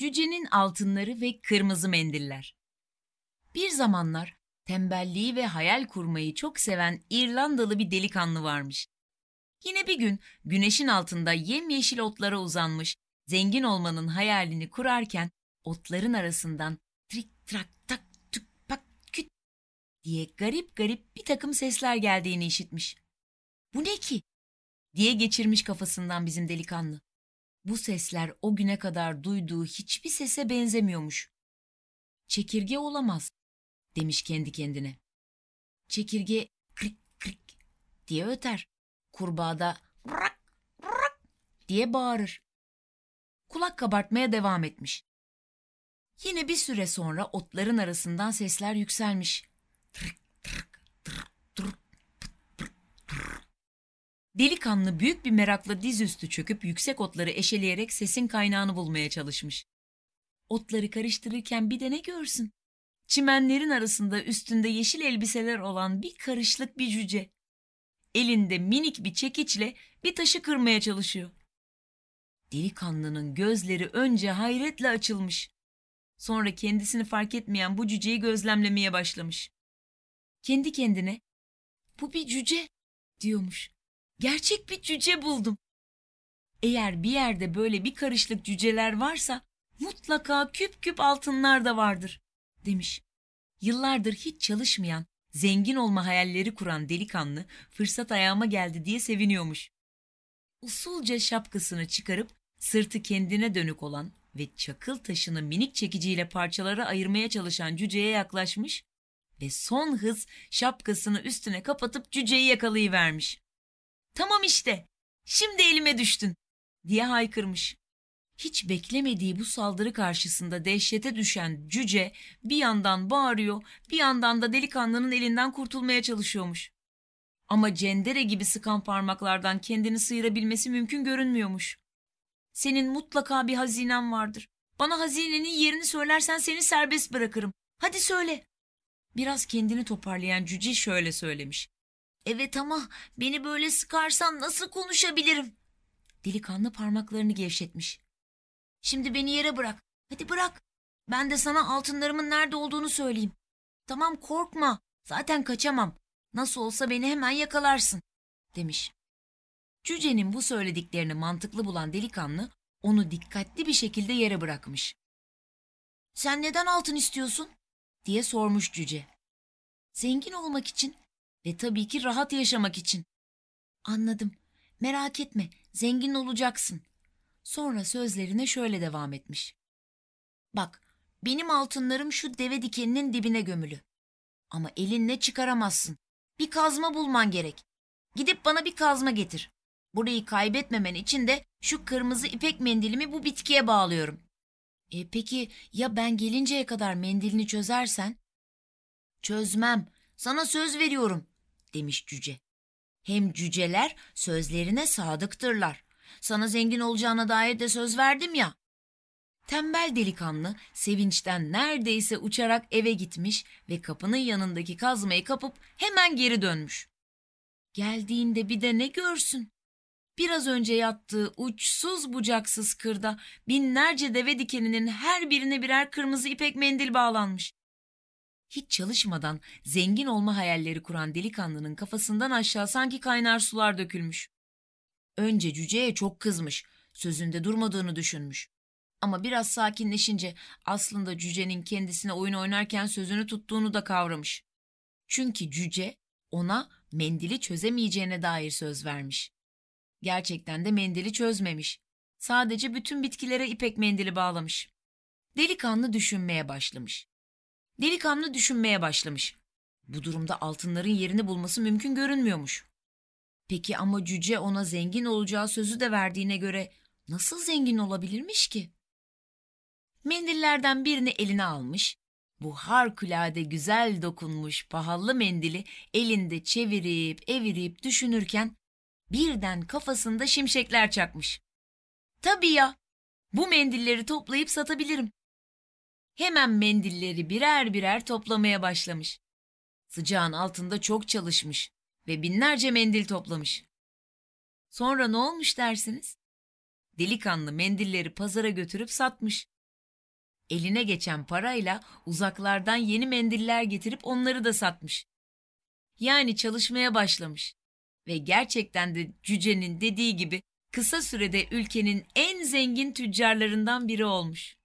Cücenin altınları ve kırmızı mendiller. Bir zamanlar tembelliği ve hayal kurmayı çok seven İrlandalı bir delikanlı varmış. Yine bir gün güneşin altında yemyeşil otlara uzanmış, zengin olmanın hayalini kurarken otların arasından trik trak tak tük pak küt diye garip garip bir takım sesler geldiğini işitmiş. Bu ne ki? diye geçirmiş kafasından bizim delikanlı. Bu sesler o güne kadar duyduğu hiçbir sese benzemiyormuş. Çekirge olamaz demiş kendi kendine. Çekirge krik krik diye öter. Kurbağa da rak rak diye bağırır. Kulak kabartmaya devam etmiş. Yine bir süre sonra otların arasından sesler yükselmiş. Delikanlı büyük bir merakla dizüstü çöküp yüksek otları eşeleyerek sesin kaynağını bulmaya çalışmış. Otları karıştırırken bir de ne görsün? Çimenlerin arasında üstünde yeşil elbiseler olan bir karışlık bir cüce. Elinde minik bir çekiçle bir taşı kırmaya çalışıyor. Delikanlının gözleri önce hayretle açılmış. Sonra kendisini fark etmeyen bu cüceyi gözlemlemeye başlamış. Kendi kendine bu bir cüce diyormuş. Gerçek bir cüce buldum. Eğer bir yerde böyle bir karışlık cüceler varsa mutlaka küp küp altınlar da vardır demiş. Yıllardır hiç çalışmayan, zengin olma hayalleri kuran delikanlı fırsat ayağıma geldi diye seviniyormuş. Usulca şapkasını çıkarıp sırtı kendine dönük olan ve çakıl taşını minik çekiciyle parçalara ayırmaya çalışan cüceye yaklaşmış ve son hız şapkasını üstüne kapatıp cüceyi yakalayıvermiş. Tamam işte, şimdi elime düştün diye haykırmış. Hiç beklemediği bu saldırı karşısında dehşete düşen cüce bir yandan bağırıyor, bir yandan da delikanlının elinden kurtulmaya çalışıyormuş. Ama cendere gibi sıkan parmaklardan kendini sıyırabilmesi mümkün görünmüyormuş. Senin mutlaka bir hazinen vardır. Bana hazinenin yerini söylersen seni serbest bırakırım. Hadi söyle. Biraz kendini toparlayan cüce şöyle söylemiş. Evet ama beni böyle sıkarsan nasıl konuşabilirim? Delikanlı parmaklarını gevşetmiş. Şimdi beni yere bırak. Hadi bırak. Ben de sana altınlarımın nerede olduğunu söyleyeyim. Tamam korkma. Zaten kaçamam. Nasıl olsa beni hemen yakalarsın. Demiş. Cücenin bu söylediklerini mantıklı bulan delikanlı onu dikkatli bir şekilde yere bırakmış. Sen neden altın istiyorsun? diye sormuş cüce. Zengin olmak için ve tabii ki rahat yaşamak için. Anladım. Merak etme, zengin olacaksın. Sonra sözlerine şöyle devam etmiş. Bak, benim altınlarım şu deve dikeninin dibine gömülü. Ama elinle çıkaramazsın. Bir kazma bulman gerek. Gidip bana bir kazma getir. Burayı kaybetmemen için de şu kırmızı ipek mendilimi bu bitkiye bağlıyorum. E peki ya ben gelinceye kadar mendilini çözersen? Çözmem. Sana söz veriyorum, demiş cüce. Hem cüceler sözlerine sadıktırlar. Sana zengin olacağına dair de söz verdim ya. Tembel delikanlı sevinçten neredeyse uçarak eve gitmiş ve kapının yanındaki kazmayı kapıp hemen geri dönmüş. Geldiğinde bir de ne görsün? Biraz önce yattığı uçsuz bucaksız kırda binlerce deve dikeninin her birine birer kırmızı ipek mendil bağlanmış. Hiç çalışmadan zengin olma hayalleri kuran delikanlının kafasından aşağı sanki kaynar sular dökülmüş. Önce cüceye çok kızmış, sözünde durmadığını düşünmüş. Ama biraz sakinleşince aslında cücenin kendisine oyun oynarken sözünü tuttuğunu da kavramış. Çünkü cüce ona mendili çözemeyeceğine dair söz vermiş. Gerçekten de mendili çözmemiş. Sadece bütün bitkilere ipek mendili bağlamış. Delikanlı düşünmeye başlamış. Delikanlı düşünmeye başlamış. Bu durumda altınların yerini bulması mümkün görünmüyormuş. Peki ama cüce ona zengin olacağı sözü de verdiğine göre nasıl zengin olabilirmiş ki? Mendillerden birini eline almış, bu harikulade güzel dokunmuş pahalı mendili elinde çevirip evirip düşünürken birden kafasında şimşekler çakmış. Tabii ya, bu mendilleri toplayıp satabilirim. Hemen mendilleri birer birer toplamaya başlamış. Sıcağın altında çok çalışmış ve binlerce mendil toplamış. Sonra ne olmuş dersiniz? Delikanlı mendilleri pazara götürüp satmış. Eline geçen parayla uzaklardan yeni mendiller getirip onları da satmış. Yani çalışmaya başlamış. Ve gerçekten de cücenin dediği gibi kısa sürede ülkenin en zengin tüccarlarından biri olmuş.